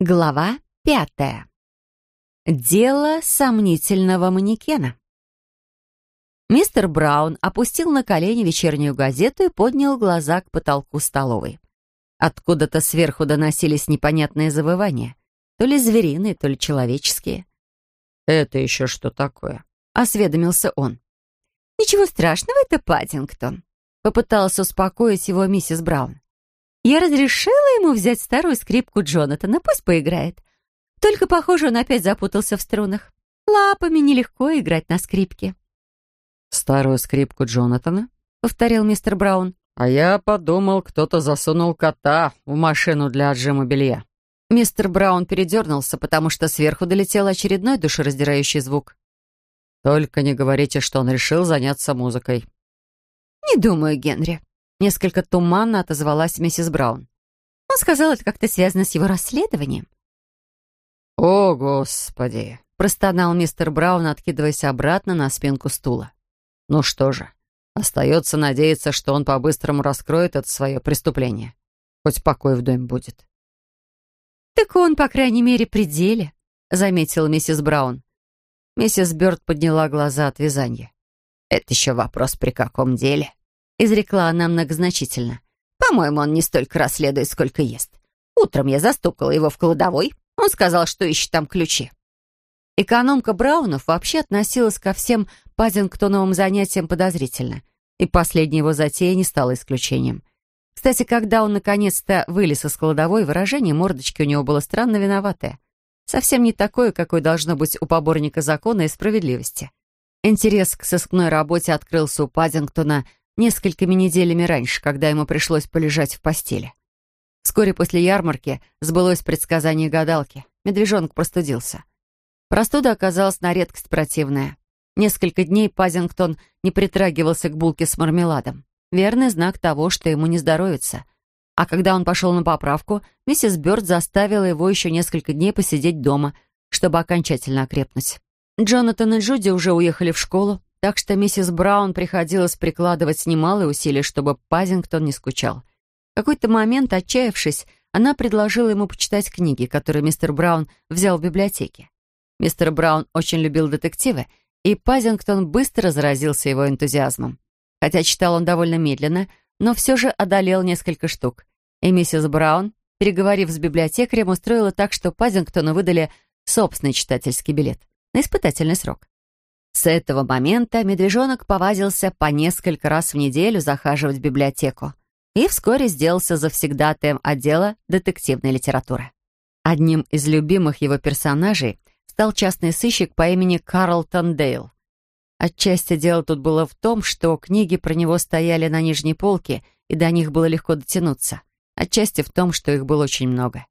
Глава пятая. Дело сомнительного манекена. Мистер Браун опустил на колени вечернюю газету и поднял глаза к потолку столовой. Откуда-то сверху доносились непонятные завывания. То ли звериные, то ли человеческие. «Это еще что такое?» — осведомился он. «Ничего страшного, это Паддингтон», — попыталась успокоить его миссис Браун. Я разрешила ему взять старую скрипку Джонатана, пусть поиграет. Только, похоже, он опять запутался в струнах. Лапами нелегко играть на скрипке. «Старую скрипку Джонатана?» — повторил мистер Браун. «А я подумал, кто-то засунул кота в машину для отжима белья». Мистер Браун передернулся, потому что сверху долетел очередной душераздирающий звук. «Только не говорите, что он решил заняться музыкой». «Не думаю, Генри», Несколько туманно отозвалась миссис Браун. Он сказал, это как-то связано с его расследованием. «О, Господи!» — простонал мистер Браун, откидываясь обратно на спинку стула. «Ну что же, остается надеяться, что он по-быстрому раскроет это свое преступление. Хоть покой в доме будет». «Так он, по крайней мере, при деле», — заметила миссис Браун. Миссис Бёрд подняла глаза от вязания. «Это еще вопрос, при каком деле?» — изрекла она многозначительно. «По-моему, он не столько расследует, сколько ест. Утром я застукала его в кладовой. Он сказал, что ищет там ключи». Экономка Браунов вообще относилась ко всем Пазингтоновым занятиям подозрительно, и последняя его затея не стала исключением. Кстати, когда он наконец-то вылез из кладовой, выражение мордочки у него было странно виноватое. Совсем не такое, какое должно быть у поборника закона и справедливости. Интерес к сыскной работе открылся у Пазингтона несколькими неделями раньше, когда ему пришлось полежать в постели. Вскоре после ярмарки сбылось предсказание гадалки. Медвежонок простудился. Простуда оказалась на редкость противная. Несколько дней Пазингтон не притрагивался к булке с мармеладом. Верный знак того, что ему не здоровится. А когда он пошел на поправку, миссис Бёрд заставила его еще несколько дней посидеть дома, чтобы окончательно окрепнуть. Джонатан и Джуди уже уехали в школу, так что миссис Браун приходилось прикладывать немалые усилия, чтобы Пазингтон не скучал. В какой-то момент, отчаявшись, она предложила ему почитать книги, которые мистер Браун взял в библиотеке. Мистер Браун очень любил детективы, и Пазингтон быстро заразился его энтузиазмом. Хотя читал он довольно медленно, но все же одолел несколько штук. И миссис Браун, переговорив с библиотекарем, устроила так, что Пазингтону выдали собственный читательский билет на испытательный срок. С этого момента медвежонок повадился по несколько раз в неделю захаживать в библиотеку и вскоре сделался завсегдатаем отдела детективной литературы. Одним из любимых его персонажей стал частный сыщик по имени Карлтон Дейл. Отчасти дело тут было в том, что книги про него стояли на нижней полке, и до них было легко дотянуться. Отчасти в том, что их было очень много.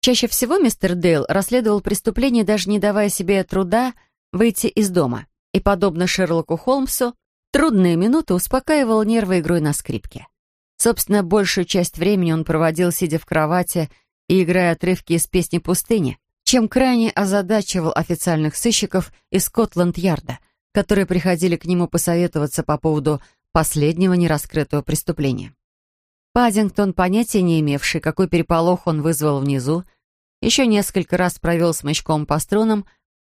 Чаще всего мистер Дейл расследовал преступления, даже не давая себе труда выйти из дома и, подобно Шерлоку Холмсу, трудные минуты успокаивал нервы игрой на скрипке. Собственно, большую часть времени он проводил, сидя в кровати и играя отрывки из песни «Пустыни», чем крайне озадачивал официальных сыщиков из Скотланд-Ярда, которые приходили к нему посоветоваться по поводу последнего нераскрытого преступления. Паддингтон, понятия не имевший, какой переполох он вызвал внизу, еще несколько раз провел смычком по струнам,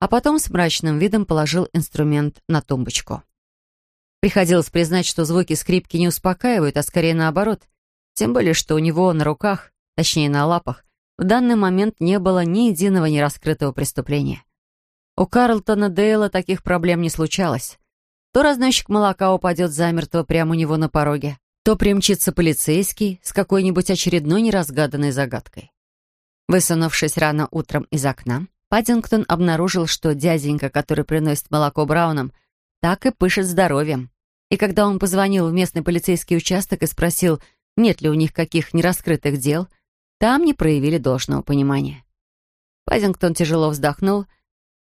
а потом с мрачным видом положил инструмент на тумбочку. Приходилось признать, что звуки скрипки не успокаивают, а скорее наоборот. Тем более, что у него на руках, точнее на лапах, в данный момент не было ни единого нераскрытого преступления. У Карлтона Дейла таких проблем не случалось. То разносчик молока упадет замертво прямо у него на пороге, то примчится полицейский с какой-нибудь очередной неразгаданной загадкой. Высунувшись рано утром из окна, Паддингтон обнаружил, что дяденька, который приносит молоко Браунам, так и пышет здоровьем. И когда он позвонил в местный полицейский участок и спросил, нет ли у них каких нераскрытых дел, там не проявили должного понимания. Паддингтон тяжело вздохнул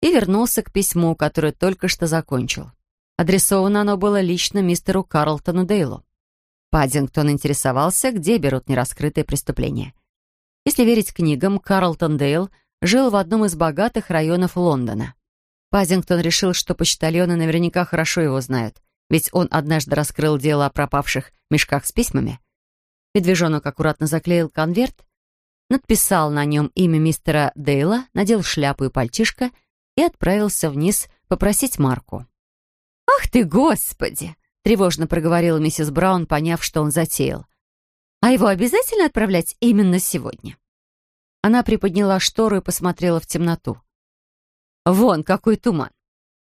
и вернулся к письму, которое только что закончил. Адресовано оно было лично мистеру Карлтону Дейлу. Паддингтон интересовался, где берут нераскрытые преступления. Если верить книгам, Карлтон Дейл жил в одном из богатых районов Лондона. Пазингтон решил, что почтальоны наверняка хорошо его знают, ведь он однажды раскрыл дело о пропавших мешках с письмами. Медвежонок аккуратно заклеил конверт, надписал на нем имя мистера Дейла, надел шляпу и пальтишко и отправился вниз попросить Марку. «Ах ты, Господи!» — тревожно проговорила миссис Браун, поняв, что он затеял. «А его обязательно отправлять именно сегодня?» Она приподняла штору и посмотрела в темноту. «Вон какой туман!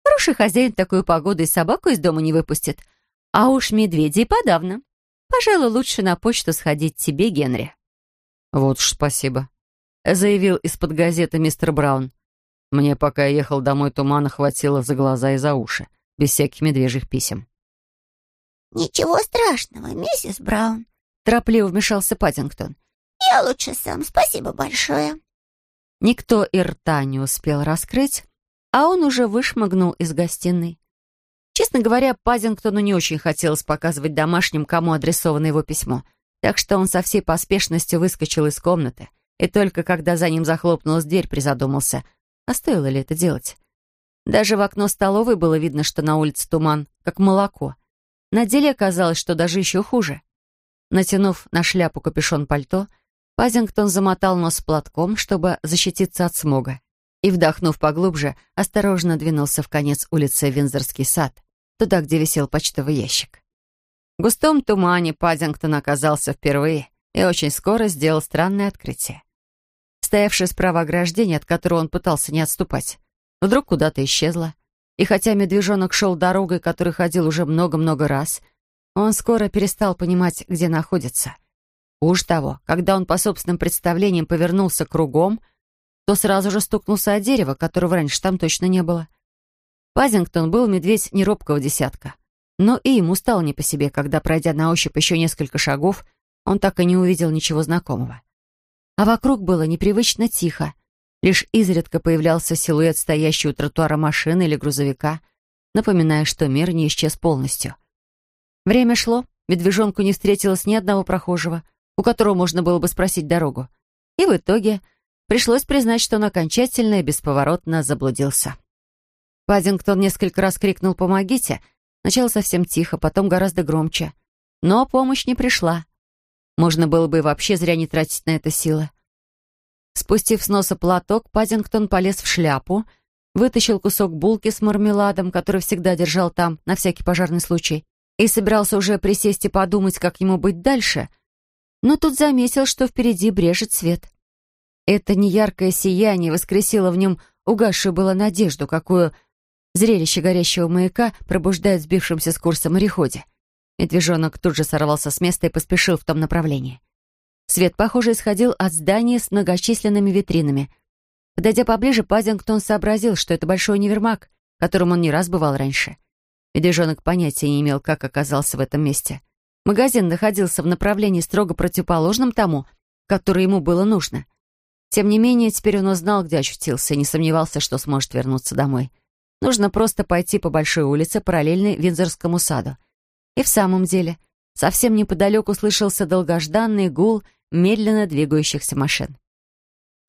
Хороший хозяин такую погоду и собаку из дома не выпустит, а уж медведей подавно. Пожалуй, лучше на почту сходить тебе, Генри». «Вот уж спасибо», — заявил из-под газеты мистер Браун. «Мне, пока я ехал домой, тумана хватило за глаза и за уши, без всяких медвежьих писем». «Ничего страшного, миссис Браун», — торопливо вмешался Паддингтон. «Я лучше сам, спасибо большое». Никто и рта не успел раскрыть, а он уже вышмыгнул из гостиной. Честно говоря, Пазингтону не очень хотелось показывать домашним, кому адресовано его письмо — так что он со всей поспешностью выскочил из комнаты, и только когда за ним захлопнулась дверь, призадумался, а стоило ли это делать. Даже в окно столовой было видно, что на улице туман, как молоко. На деле оказалось, что даже еще хуже. Натянув на шляпу капюшон пальто, Пазингтон замотал нос платком, чтобы защититься от смога, и, вдохнув поглубже, осторожно двинулся в конец улицы Винзорский сад, туда, где висел почтовый ящик. В густом тумане Паддингтон оказался впервые и очень скоро сделал странное открытие. Стоявшее справа ограждение, от которого он пытался не отступать, вдруг куда-то исчезло. И хотя медвежонок шел дорогой, которой ходил уже много-много раз, он скоро перестал понимать, где находится. Уж того, когда он по собственным представлениям повернулся кругом, то сразу же стукнулся о дерево, которого раньше там точно не было. Пазингтон был медведь неробкого десятка. Но и ему стало не по себе, когда, пройдя на ощупь еще несколько шагов, он так и не увидел ничего знакомого. А вокруг было непривычно тихо. Лишь изредка появлялся силуэт стоящего у тротуара машины или грузовика, напоминая, что мир не исчез полностью. Время шло, медвежонку не встретилось ни одного прохожего, у которого можно было бы спросить дорогу. И в итоге пришлось признать, что он окончательно и бесповоротно заблудился. Паддингтон несколько раз крикнул «Помогите!», Сначала совсем тихо, потом гораздо громче. Но помощь не пришла. Можно было бы и вообще зря не тратить на это силы. Спустив с носа платок, Паддингтон полез в шляпу, вытащил кусок булки с мармеладом, который всегда держал там, на всякий пожарный случай, и собирался уже присесть и подумать, как ему быть дальше, но тут заметил, что впереди брежет свет. Это неяркое сияние воскресило в нем угасшую было надежду, какую Зрелище горящего маяка пробуждает сбившимся с курса мореходе. Медвежонок тут же сорвался с места и поспешил в том направлении. Свет, похоже, исходил от здания с многочисленными витринами. Подойдя поближе, Пазингтон сообразил, что это большой универмаг, которым он не раз бывал раньше. Медвежонок понятия не имел, как оказался в этом месте. Магазин находился в направлении строго противоположном тому, которое ему было нужно. Тем не менее, теперь он узнал, где очутился, и не сомневался, что сможет вернуться домой. Нужно просто пойти по большой улице, параллельной Виндзорскому саду. И в самом деле, совсем неподалеку слышался долгожданный гул медленно двигающихся машин.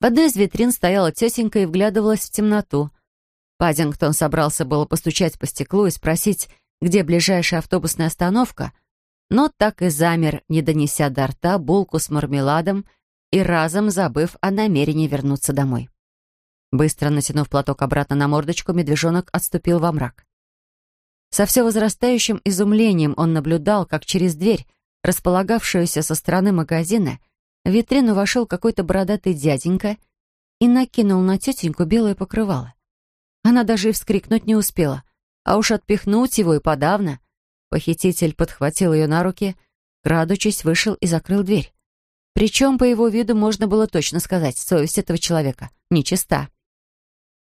В одной из витрин стояла тетенька и вглядывалась в темноту. Паддингтон собрался было постучать по стеклу и спросить, где ближайшая автобусная остановка, но так и замер, не донеся до рта булку с мармеладом и разом забыв о намерении вернуться домой. Быстро натянув платок обратно на мордочку, медвежонок отступил во мрак. Со все возрастающим изумлением он наблюдал, как через дверь, располагавшуюся со стороны магазина, в витрину вошел какой-то бородатый дяденька и накинул на тетеньку белое покрывало. Она даже и вскрикнуть не успела, а уж отпихнуть его и подавно. Похититель подхватил ее на руки, крадучись, вышел и закрыл дверь. Причем по его виду можно было точно сказать, совесть этого человека нечиста.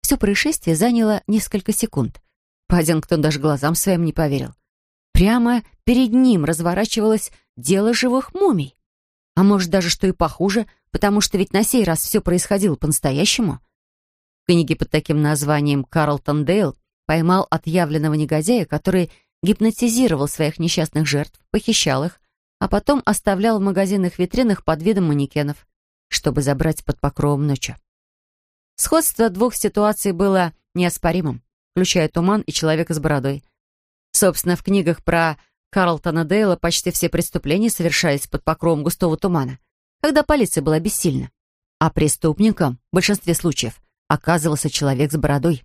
Все происшествие заняло несколько секунд. Паддингтон даже глазам своим не поверил. Прямо перед ним разворачивалось дело живых мумий. А может, даже что и похуже, потому что ведь на сей раз все происходило по-настоящему. В книге под таким названием «Карлтон Дейл» поймал отъявленного негодяя, который гипнотизировал своих несчастных жертв, похищал их, а потом оставлял в магазинных витринах под видом манекенов, чтобы забрать под покровом ночью. Сходство двух ситуаций было неоспоримым, включая туман и человека с бородой. Собственно, в книгах про Карлтона Дейла почти все преступления совершались под покровом густого тумана, когда полиция была бессильна. А преступником в большинстве случаев оказывался человек с бородой.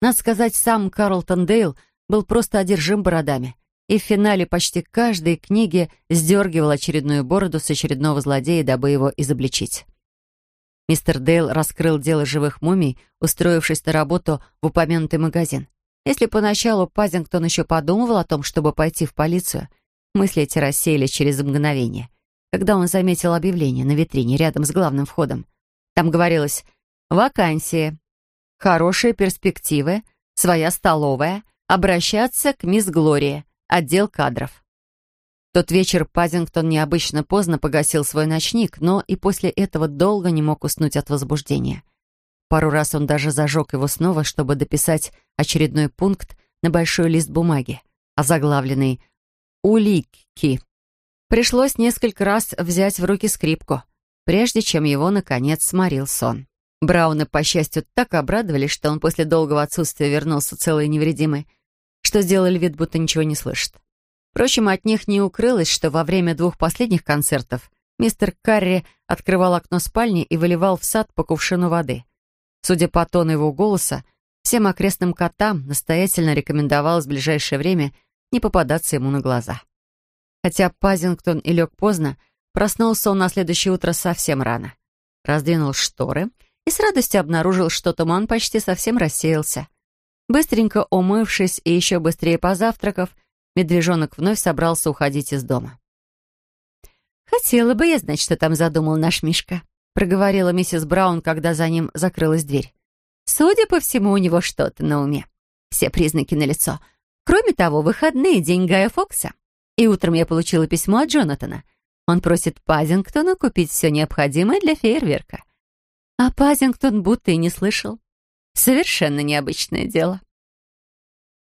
Надо сказать, сам Карлтон Дейл был просто одержим бородами, и в финале почти каждой книги сдергивал очередную бороду с очередного злодея, дабы его изобличить. Мистер Дейл раскрыл дело живых мумий, устроившись на работу в упомянутый магазин. Если поначалу Пазингтон еще подумывал о том, чтобы пойти в полицию, мысли эти рассеялись через мгновение, когда он заметил объявление на витрине рядом с главным входом. Там говорилось «Вакансии», «Хорошие перспективы», «Своя столовая», «Обращаться к мисс Глории», «Отдел кадров» тот вечер Пазингтон необычно поздно погасил свой ночник, но и после этого долго не мог уснуть от возбуждения. Пару раз он даже зажег его снова, чтобы дописать очередной пункт на большой лист бумаги, озаглавленный «Улики». Пришлось несколько раз взять в руки скрипку, прежде чем его, наконец, сморил сон. Брауны, по счастью, так обрадовались, что он после долгого отсутствия вернулся целый и невредимый, что сделали вид, будто ничего не слышит. Впрочем, от них не укрылось, что во время двух последних концертов мистер Карри открывал окно спальни и выливал в сад по кувшину воды. Судя по тону его голоса, всем окрестным котам настоятельно рекомендовалось в ближайшее время не попадаться ему на глаза. Хотя Пазингтон и лег поздно, проснулся он на следующее утро совсем рано. Раздвинул шторы и с радостью обнаружил, что туман почти совсем рассеялся. Быстренько умывшись и еще быстрее позавтракав, медвежонок вновь собрался уходить из дома. «Хотела бы я знать, что там задумал наш Мишка», проговорила миссис Браун, когда за ним закрылась дверь. «Судя по всему, у него что-то на уме. Все признаки налицо. Кроме того, выходные день Гая Фокса. И утром я получила письмо от Джонатана. Он просит Пазингтона купить все необходимое для фейерверка. А Пазингтон будто и не слышал. Совершенно необычное дело.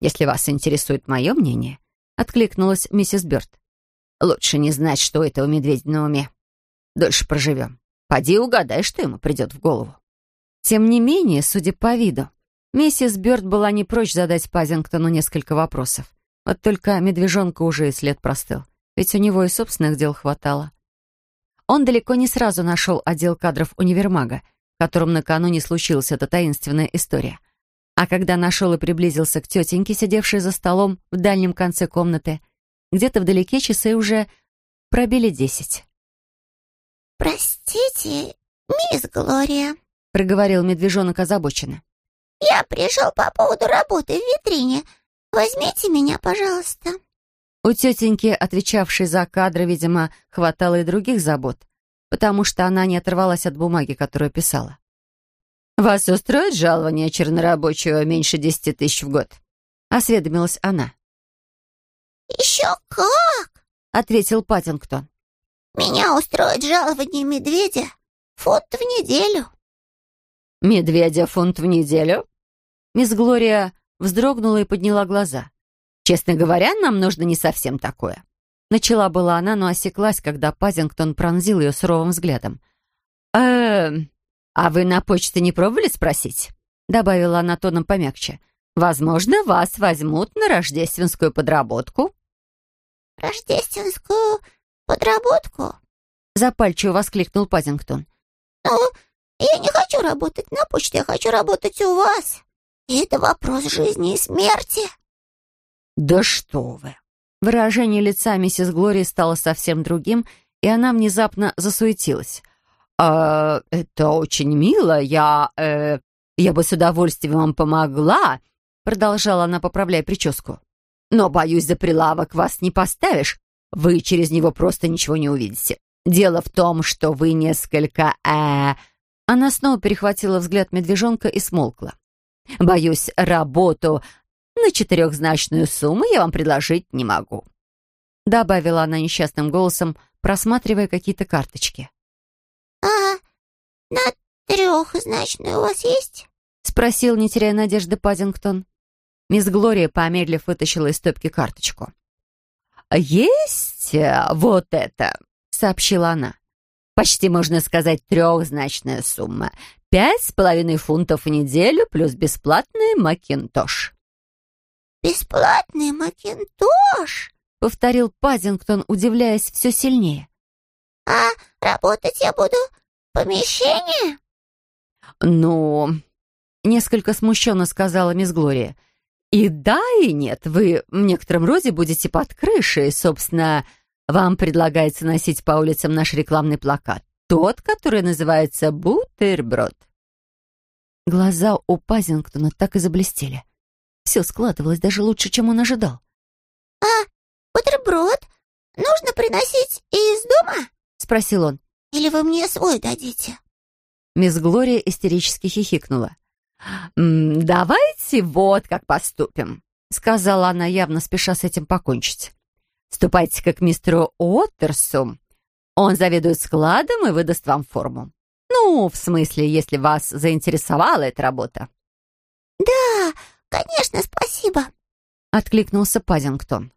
Если вас интересует мое мнение, — откликнулась миссис Бёрд. «Лучше не знать, что это у медведя на уме. Дольше проживем. Поди угадай, что ему придет в голову». Тем не менее, судя по виду, миссис Бёрд была не прочь задать Пазингтону несколько вопросов. Вот только медвежонка уже и след простыл, ведь у него и собственных дел хватало. Он далеко не сразу нашел отдел кадров универмага, котором накануне случилась эта таинственная история — а когда нашел и приблизился к тетеньке, сидевшей за столом в дальнем конце комнаты, где-то вдалеке часы уже пробили десять. «Простите, мисс Глория», — проговорил медвежонок озабоченно. «Я пришел по поводу работы в витрине. Возьмите меня, пожалуйста». У тетеньки, отвечавшей за кадры, видимо, хватало и других забот, потому что она не оторвалась от бумаги, которую писала. «Вас устроит жалование чернорабочего меньше десяти тысяч в год?» — осведомилась она. «Еще как!» — ответил Паттингтон. «Меня устроит жалование медведя фунт в неделю». «Медведя фунт в неделю?» Мисс Глория вздрогнула и подняла глаза. «Честно говоря, нам нужно не совсем такое». Начала была она, но осеклась, когда Пазингтон пронзил ее суровым взглядом. «Эм, «А вы на почте не пробовали спросить?» Добавила она тоном помягче. «Возможно, вас возьмут на рождественскую подработку». «Рождественскую подработку?» Запальчиво воскликнул Пазингтон. «Ну, я не хочу работать на почте, я хочу работать у вас. И это вопрос жизни и смерти». «Да что вы!» Выражение лица миссис Глории стало совсем другим, и она внезапно засуетилась. «А, это очень мило. Я... Э, я бы с удовольствием вам помогла», продолжала она, поправляя прическу. «Но, боюсь, за прилавок вас не поставишь. Вы через него просто ничего не увидите. Дело в том, что вы несколько... Э...» Она снова перехватила взгляд медвежонка и смолкла. «Боюсь, работу на четырехзначную сумму я вам предложить не могу», добавила она несчастным голосом, просматривая какие-то карточки. «А на трехзначную у вас есть?» — спросил, не теряя надежды, Паддингтон. Мисс Глория, помедлив, вытащила из стопки карточку. «Есть э, вот это», — сообщила она. «Почти, можно сказать, трехзначная сумма. Пять с половиной фунтов в неделю плюс бесплатный макинтош». «Бесплатный макинтош?» — повторил Паддингтон, удивляясь все сильнее. «А работать я буду помещение?» «Ну...» — несколько смущенно сказала мисс Глория. «И да, и нет. Вы в некотором роде будете под крышей. Собственно, вам предлагается носить по улицам наш рекламный плакат. Тот, который называется «Бутерброд». Глаза у Пазингтона так и заблестели. Все складывалось даже лучше, чем он ожидал. «А бутерброд нужно приносить из дома?» — спросил он. «Или вы мне свой дадите?» Мисс Глория истерически хихикнула. «Давайте вот как поступим», — сказала она, явно спеша с этим покончить. «Ступайте-ка к мистеру Уоттерсу. Он заведует складом и выдаст вам форму. Ну, в смысле, если вас заинтересовала эта работа». «Да, конечно, спасибо», — откликнулся Пазингтон.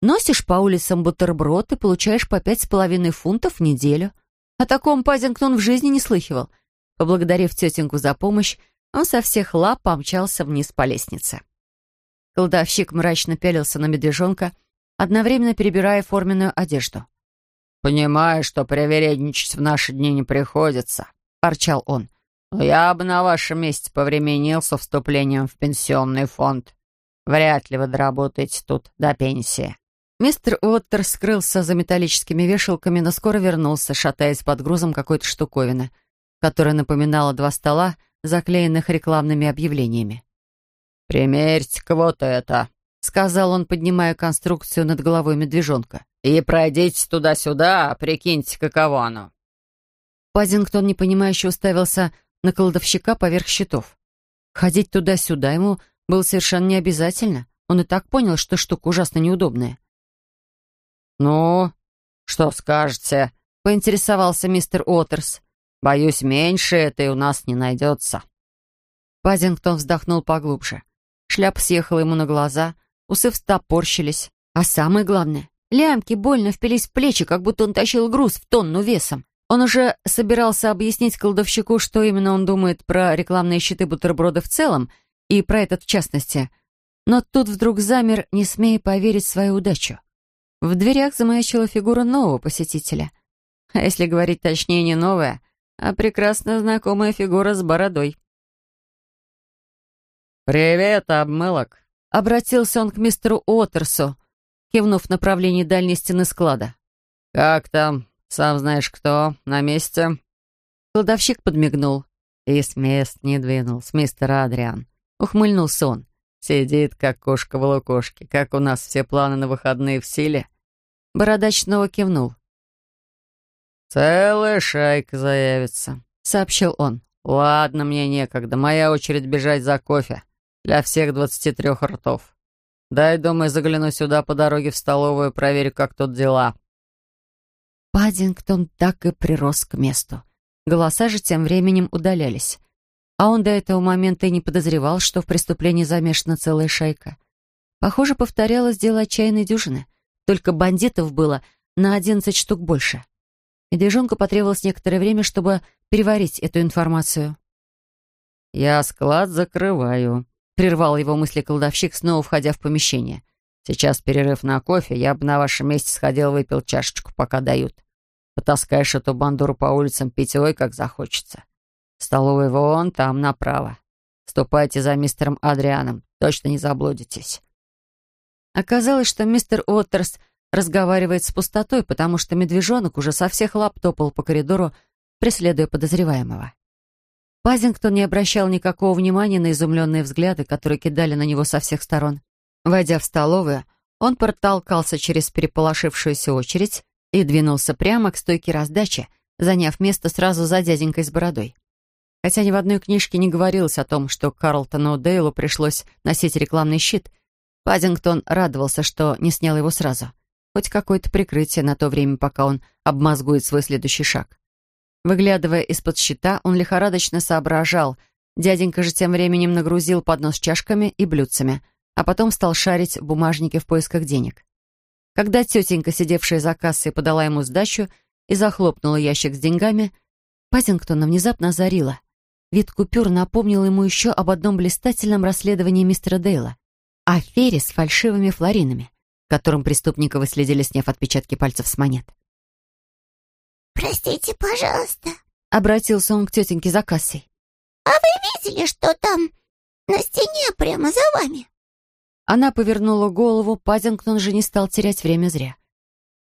Носишь по улицам бутерброд и получаешь по пять с половиной фунтов в неделю. О таком Пазингтон в жизни не слыхивал. Поблагодарив тетеньку за помощь, он со всех лап помчался вниз по лестнице. Колдовщик мрачно пялился на медвежонка, одновременно перебирая форменную одежду. «Понимаю, что привередничать в наши дни не приходится», — ворчал он. «Но я бы на вашем месте повременился вступлением в пенсионный фонд. Вряд ли вы доработаете тут до пенсии». Мистер Уоттер скрылся за металлическими вешалками, но скоро вернулся, шатаясь под грузом какой-то штуковины, которая напоминала два стола, заклеенных рекламными объявлениями. «Примерьте-ка вот это», — сказал он, поднимая конструкцию над головой медвежонка. «И пройдите туда-сюда, прикиньте, каково оно». Пазингтон непонимающе уставился на колдовщика поверх щитов. Ходить туда-сюда ему было совершенно не обязательно. Он и так понял, что штука ужасно неудобная. «Ну, что скажете?» — поинтересовался мистер Уотерс. «Боюсь, меньше этой у нас не найдется». Пазингтон вздохнул поглубже. Шляпа съехала ему на глаза, усы встопорщились. А самое главное, лямки больно впились в плечи, как будто он тащил груз в тонну весом. Он уже собирался объяснить колдовщику, что именно он думает про рекламные щиты бутерброда в целом и про этот в частности. Но тут вдруг замер, не смея поверить в свою удачу. В дверях замаячила фигура нового посетителя. А если говорить точнее, не новая, а прекрасно знакомая фигура с бородой. «Привет, обмылок!» — обратился он к мистеру Уотерсу, кивнув в направлении дальней стены склада. «Как там? Сам знаешь кто? На месте?» Кладовщик подмигнул. «И с мест не двинулся, мистер Адриан», — ухмыльнулся он. «Сидит, как кошка в лукошке. Как у нас все планы на выходные в силе?» Бородач снова кивнул. «Целая шайка заявится», — сообщил он. «Ладно, мне некогда. Моя очередь бежать за кофе. Для всех двадцати трех ртов. Дай, думаю, загляну сюда по дороге в столовую, проверю, как тут дела». Паддингтон так и прирос к месту. Голоса же тем временем удалялись. А он до этого момента и не подозревал, что в преступлении замешана целая шайка. Похоже, повторялось дело отчаянной дюжины. Только бандитов было на одиннадцать штук больше. Медвежонку потребовалось некоторое время, чтобы переварить эту информацию. «Я склад закрываю», — прервал его мысли колдовщик, снова входя в помещение. «Сейчас перерыв на кофе, я бы на вашем месте сходил выпил чашечку, пока дают. Потаскаешь эту бандуру по улицам питьевой, как захочется. Столовая вон там, направо. Ступайте за мистером Адрианом, точно не заблудитесь». Оказалось, что мистер Уоттерс разговаривает с пустотой, потому что медвежонок уже со всех лап топал по коридору, преследуя подозреваемого. Пазингтон не обращал никакого внимания на изумленные взгляды, которые кидали на него со всех сторон. Войдя в столовую, он протолкался через переполошившуюся очередь и двинулся прямо к стойке раздачи, заняв место сразу за дяденькой с бородой. Хотя ни в одной книжке не говорилось о том, что Карлтону Дейлу пришлось носить рекламный щит — Паддингтон радовался, что не снял его сразу. Хоть какое-то прикрытие на то время, пока он обмозгует свой следующий шаг. Выглядывая из-под щита, он лихорадочно соображал. Дяденька же тем временем нагрузил поднос чашками и блюдцами, а потом стал шарить в бумажнике в поисках денег. Когда тетенька, сидевшая за кассой, подала ему сдачу и захлопнула ящик с деньгами, Паддингтона внезапно озарила. Вид купюр напомнил ему еще об одном блистательном расследовании мистера Дейла афере с фальшивыми флоринами, которым преступника выследили, сняв отпечатки пальцев с монет. «Простите, пожалуйста», Обратился он к тетеньке за кассой. «А вы видели, что там на стене прямо за вами?» Она повернула голову, Паддингтон же не стал терять время зря.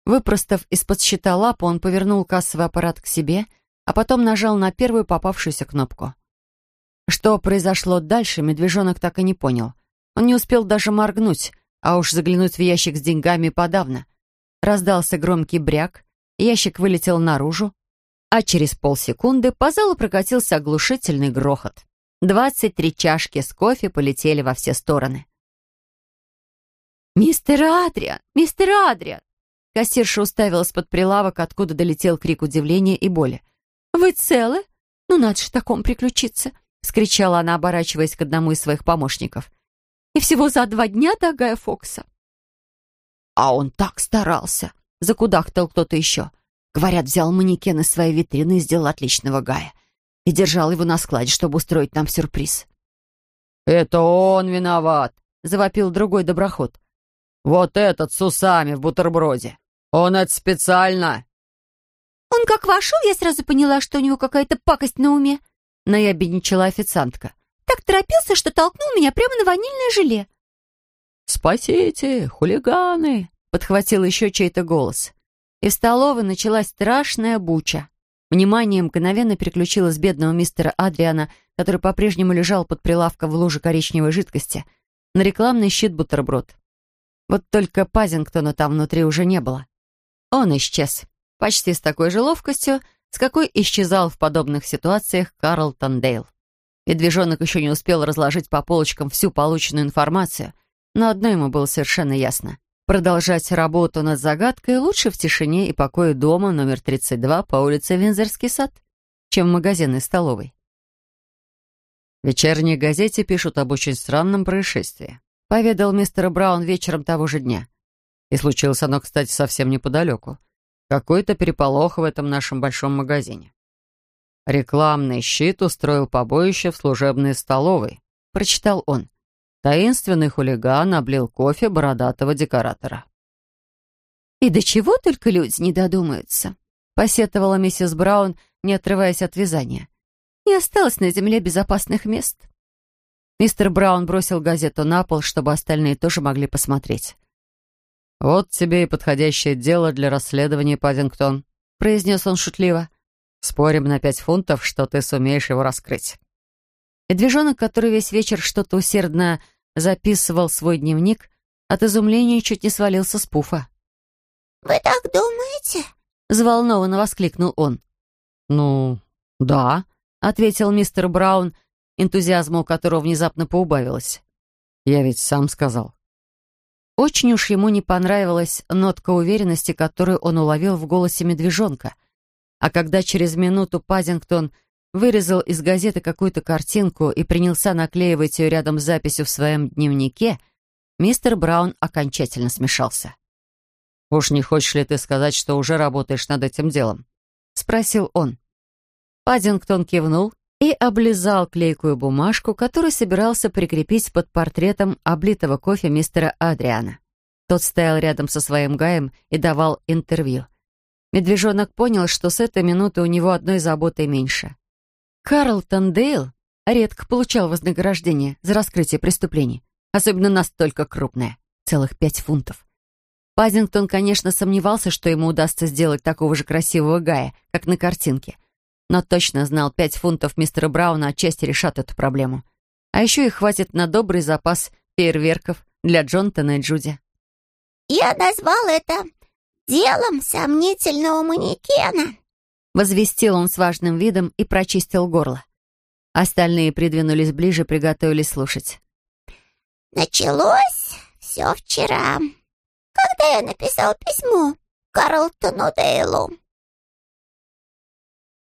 Выпростав из-под щита лапу, он повернул кассовый аппарат к себе, а потом нажал на первую попавшуюся кнопку. Что произошло дальше, медвежонок так и не понял. Он не успел даже моргнуть, а уж заглянуть в ящик с деньгами подавно. Раздался громкий бряк, ящик вылетел наружу, а через полсекунды по залу прокатился оглушительный грохот. Двадцать три чашки с кофе полетели во все стороны. «Мистер Адриан! Мистер Адриан!» Кассирша уставилась под прилавок, откуда долетел крик удивления и боли. «Вы целы? Ну, надо же такому приключиться!» — скричала она, оборачиваясь к одному из своих помощников. «И всего за два дня до Гая Фокса». «А он так старался!» — закудахтал кто-то еще. Говорят, взял манекен из своей витрины и сделал отличного Гая. И держал его на складе, чтобы устроить нам сюрприз. «Это он виноват!» — завопил другой доброход. «Вот этот с усами в бутерброде. «Он это специально!» «Он как вошел, я сразу поняла, что у него какая-то пакость на уме», — наябедничала официантка. «Так торопился, что толкнул меня прямо на ванильное желе». «Спасите, хулиганы!» — подхватил еще чей-то голос. И в столовой началась страшная буча. Внимание мгновенно переключилось с бедного мистера Адриана, который по-прежнему лежал под прилавком в луже коричневой жидкости, на рекламный щит бутерброд. Вот только Пазингтона там внутри уже не было. Он исчез. Почти с такой же ловкостью, с какой исчезал в подобных ситуациях Карл Тандейл. Медвежонок еще не успел разложить по полочкам всю полученную информацию, но одно ему было совершенно ясно. Продолжать работу над загадкой лучше в тишине и покое дома номер 32 по улице Виндзорский сад, чем в магазинной столовой. В вечерней газете пишут об очень странном происшествии, поведал мистер Браун вечером того же дня. И случилось оно, кстати, совсем неподалеку. Какой-то переполох в этом нашем большом магазине. Рекламный щит устроил побоище в служебной столовой, прочитал он. Таинственный хулиган облил кофе бородатого декоратора. «И до чего только люди не додумаются», — посетовала миссис Браун, не отрываясь от вязания. «Не осталось на земле безопасных мест». Мистер Браун бросил газету на пол, чтобы остальные тоже могли посмотреть. «Вот тебе и подходящее дело для расследования, Паддингтон», — произнес он шутливо. «Спорим на пять фунтов, что ты сумеешь его раскрыть». Медвежонок, который весь вечер что-то усердно записывал свой дневник, от изумления чуть не свалился с пуфа. «Вы так думаете?» — взволнованно воскликнул он. «Ну, да», — ответил мистер Браун, энтузиазма у которого внезапно поубавилось. «Я ведь сам сказал». Очень уж ему не понравилась нотка уверенности, которую он уловил в голосе медвежонка. А когда через минуту Пазингтон вырезал из газеты какую-то картинку и принялся наклеивать ее рядом с записью в своем дневнике, мистер Браун окончательно смешался. «Уж не хочешь ли ты сказать, что уже работаешь над этим делом?» — спросил он. Паддингтон кивнул и облизал клейкую бумажку, которую собирался прикрепить под портретом облитого кофе мистера Адриана. Тот стоял рядом со своим Гаем и давал интервью. Медвежонок понял, что с этой минуты у него одной заботой меньше. Карлтон Дейл редко получал вознаграждение за раскрытие преступлений, особенно настолько крупное — целых пять фунтов. Пазингтон, конечно, сомневался, что ему удастся сделать такого же красивого Гая, как на картинке, но точно знал, пять фунтов мистера Брауна отчасти решат эту проблему. А еще их хватит на добрый запас фейерверков для Джонатана и Джуди. «Я назвал это делом сомнительного манекена», возвестил он с важным видом и прочистил горло. Остальные придвинулись ближе, приготовились слушать. «Началось все вчера, когда я написал письмо Карлтону Дейлу.